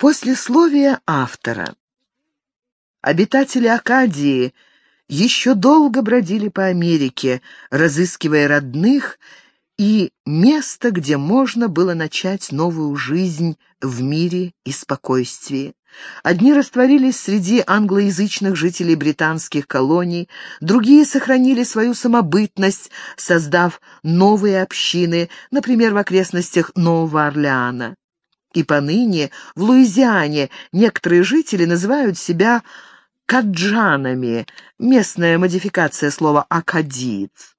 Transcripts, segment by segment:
Послесловие автора. Обитатели Акадии еще долго бродили по Америке, разыскивая родных и место, где можно было начать новую жизнь в мире и спокойствии. Одни растворились среди англоязычных жителей британских колоний, другие сохранили свою самобытность, создав новые общины, например, в окрестностях Нового Орлеана. И поныне в Луизиане некоторые жители называют себя каджанами, местная модификация слова «акадиец».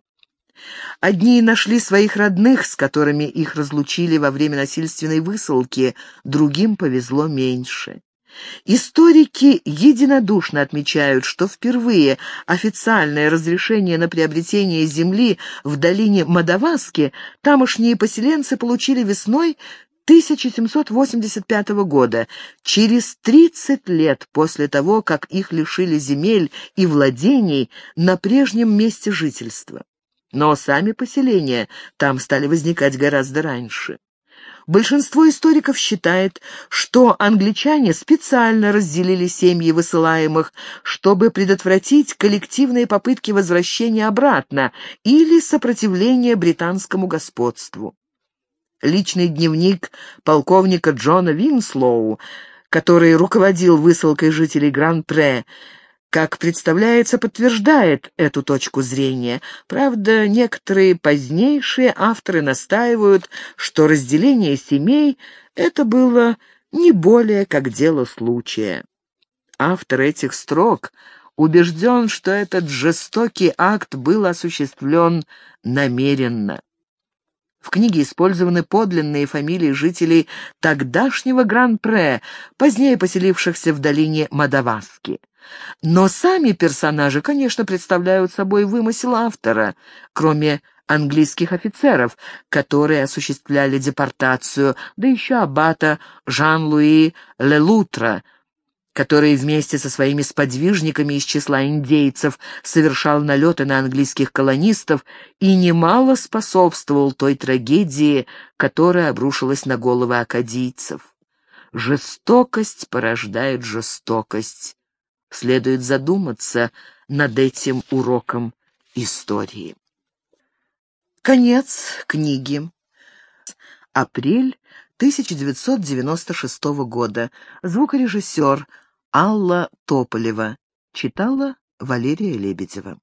Одни нашли своих родных, с которыми их разлучили во время насильственной высылки, другим повезло меньше. Историки единодушно отмечают, что впервые официальное разрешение на приобретение земли в долине Мадаваски тамошние поселенцы получили весной 1785 года, через 30 лет после того, как их лишили земель и владений на прежнем месте жительства. Но сами поселения там стали возникать гораздо раньше. Большинство историков считает, что англичане специально разделили семьи высылаемых, чтобы предотвратить коллективные попытки возвращения обратно или сопротивления британскому господству. Личный дневник полковника Джона Винслоу, который руководил высылкой жителей Гран-Пре, как представляется, подтверждает эту точку зрения. Правда, некоторые позднейшие авторы настаивают, что разделение семей — это было не более как дело случая. Автор этих строк убежден, что этот жестокий акт был осуществлен намеренно. В книге использованы подлинные фамилии жителей тогдашнего Гран-Пре, позднее поселившихся в долине Мадаваски. Но сами персонажи, конечно, представляют собой вымысел автора, кроме английских офицеров, которые осуществляли депортацию, да еще аббата Жан-Луи Лелутра, который вместе со своими сподвижниками из числа индейцев совершал налеты на английских колонистов и немало способствовал той трагедии, которая обрушилась на головы акадийцев. Жестокость порождает жестокость следует задуматься над этим уроком истории. Конец книги. Апрель 1996 года. Звукорежиссер Алла Тополева. Читала Валерия Лебедева.